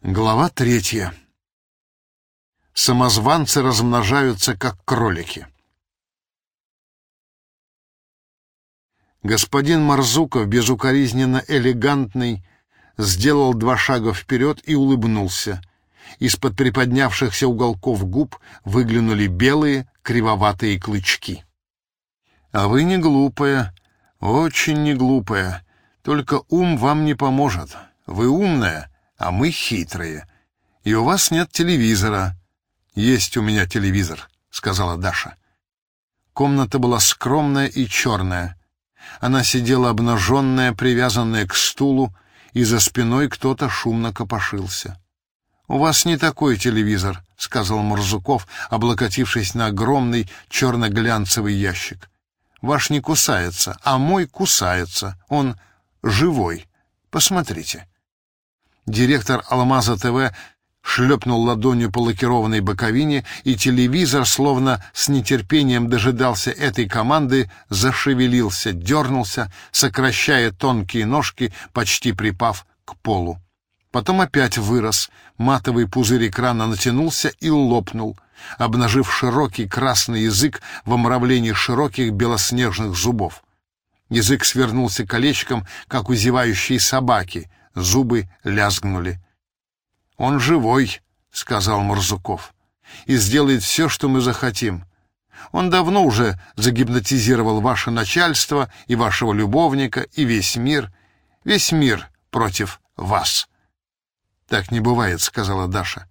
Глава третья. Самозванцы размножаются, как кролики. Господин Марзуков, безукоризненно элегантный, сделал два шага вперед и улыбнулся. Из-под приподнявшихся уголков губ выглянули белые кривоватые клычки. «А вы не глупая, очень не глупая, только ум вам не поможет. Вы умная» а мы хитрые. И у вас нет телевизора. Есть у меня телевизор, сказала Даша. Комната была скромная и черная. Она сидела обнаженная, привязанная к стулу, и за спиной кто-то шумно копошился. «У вас не такой телевизор», — сказал Мурзуков, облокотившись на огромный черно-глянцевый ящик. «Ваш не кусается, а мой кусается. Он живой. Посмотрите». Директор «Алмаза ТВ» шлепнул ладонью по лакированной боковине, и телевизор, словно с нетерпением дожидался этой команды, зашевелился, дернулся, сокращая тонкие ножки, почти припав к полу. Потом опять вырос, матовый пузырь экрана натянулся и лопнул, обнажив широкий красный язык в омравлении широких белоснежных зубов. Язык свернулся колечком, как у зевающей собаки — Зубы лязгнули. «Он живой», — сказал Мурзуков, — «и сделает все, что мы захотим. Он давно уже загипнотизировал ваше начальство и вашего любовника, и весь мир. Весь мир против вас». «Так не бывает», — сказала Даша.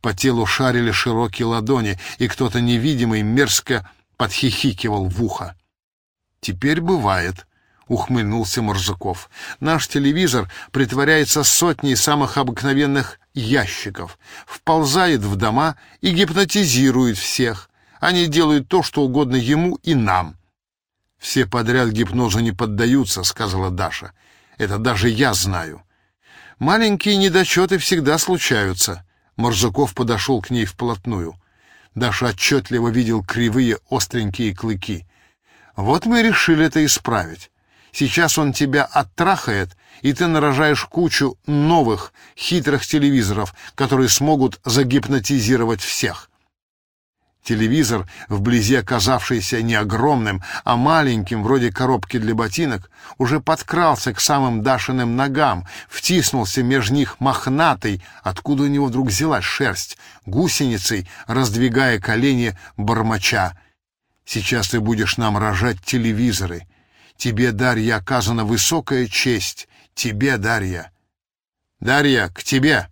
По телу шарили широкие ладони, и кто-то невидимый мерзко подхихикивал в ухо. «Теперь бывает», — ухмыльнулся Морзаков. «Наш телевизор притворяется сотней самых обыкновенных ящиков, вползает в дома и гипнотизирует всех. Они делают то, что угодно ему и нам». «Все подряд гипнозу не поддаются», — сказала Даша. «Это даже я знаю». «Маленькие недочеты всегда случаются». Морзаков подошел к ней вплотную. Даша отчетливо видел кривые остренькие клыки. «Вот мы решили это исправить». Сейчас он тебя оттрахает, и ты нарожаешь кучу новых хитрых телевизоров, которые смогут загипнотизировать всех. Телевизор, вблизи оказавшийся не огромным, а маленьким, вроде коробки для ботинок, уже подкрался к самым Дашиным ногам, втиснулся меж них мохнатый, откуда у него вдруг взялась шерсть, гусеницей, раздвигая колени бормоча. «Сейчас ты будешь нам рожать телевизоры». Тебе, Дарья, оказана высокая честь. Тебе, Дарья. Дарья, к тебе!»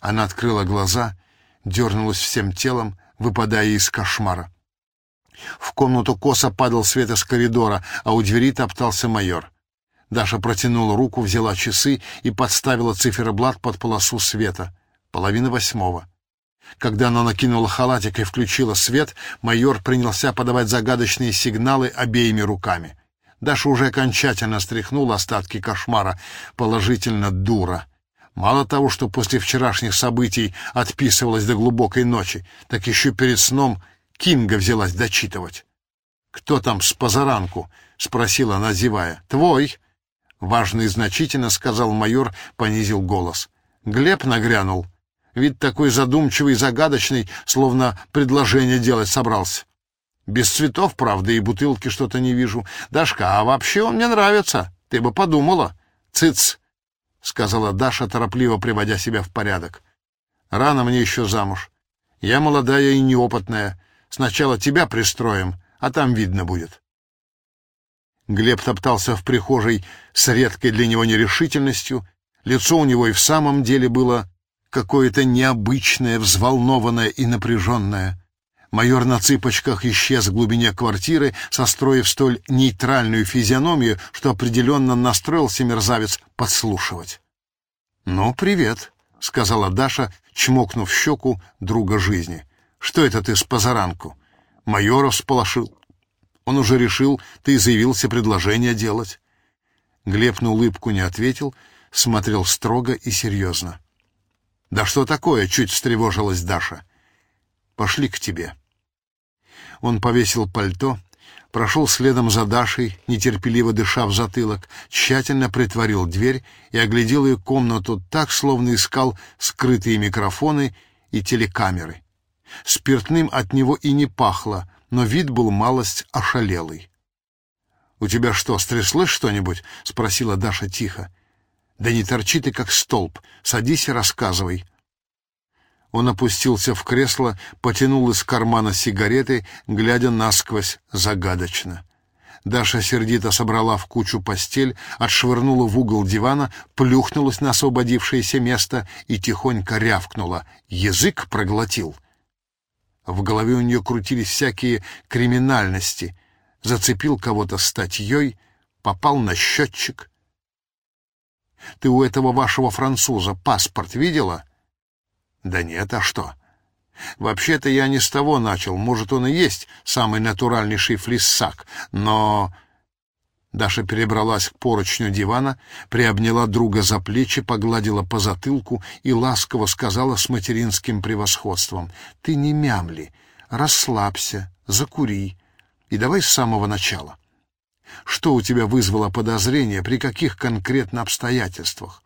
Она открыла глаза, дернулась всем телом, выпадая из кошмара. В комнату косо падал свет из коридора, а у двери топтался майор. Даша протянула руку, взяла часы и подставила циферблат под полосу света. Половина восьмого. Когда она накинула халатик и включила свет, майор принялся подавать загадочные сигналы обеими руками. Даша уже окончательно стряхнула остатки кошмара. Положительно дура. Мало того, что после вчерашних событий отписывалась до глубокой ночи, так еще перед сном Кинга взялась дочитывать. «Кто там с позаранку?» — спросила она, зевая. «Твой!» — важно и значительно сказал майор, понизил голос. Глеб нагрянул. Вид такой задумчивый и загадочный, словно предложение делать собрался. Без цветов, правда, и бутылки что-то не вижу. Дашка, а вообще он мне нравится. Ты бы подумала. Цыц, — сказала Даша, торопливо приводя себя в порядок. Рано мне еще замуж. Я молодая и неопытная. Сначала тебя пристроим, а там видно будет. Глеб топтался в прихожей с редкой для него нерешительностью. Лицо у него и в самом деле было какое-то необычное, взволнованное и напряженное. Майор на цыпочках исчез в глубине квартиры, состроив столь нейтральную физиономию, что определенно настроился мерзавец подслушивать. «Ну, привет», — сказала Даша, чмокнув щеку друга жизни. «Что это ты с позаранку?» Майоров сполошил. Он уже решил, ты заявился предложение делать. Глеб на улыбку не ответил, смотрел строго и серьезно. «Да что такое?» — чуть встревожилась Даша. «Пошли к тебе». Он повесил пальто, прошел следом за Дашей, нетерпеливо дыша в затылок, тщательно притворил дверь и оглядел ее комнату так, словно искал скрытые микрофоны и телекамеры. Спиртным от него и не пахло, но вид был малость ошалелый. «У тебя что, стряслось что-нибудь?» — спросила Даша тихо. «Да не торчи ты, как столб. Садись и рассказывай». Он опустился в кресло, потянул из кармана сигареты, глядя насквозь загадочно. Даша сердито собрала в кучу постель, отшвырнула в угол дивана, плюхнулась на освободившееся место и тихонько рявкнула. Язык проглотил. В голове у нее крутились всякие криминальности — зацепил кого-то статьей, попал на счетчик. Ты у этого вашего француза паспорт видела? Да нет, а что? Вообще-то я не с того начал. Может, он и есть самый натуральнейший флиссак, но... Даша перебралась к поручню дивана, приобняла друга за плечи, погладила по затылку и ласково сказала с материнским превосходством. «Ты не мямли, расслабься, закури, и давай с самого начала. Что у тебя вызвало подозрение, при каких конкретно обстоятельствах?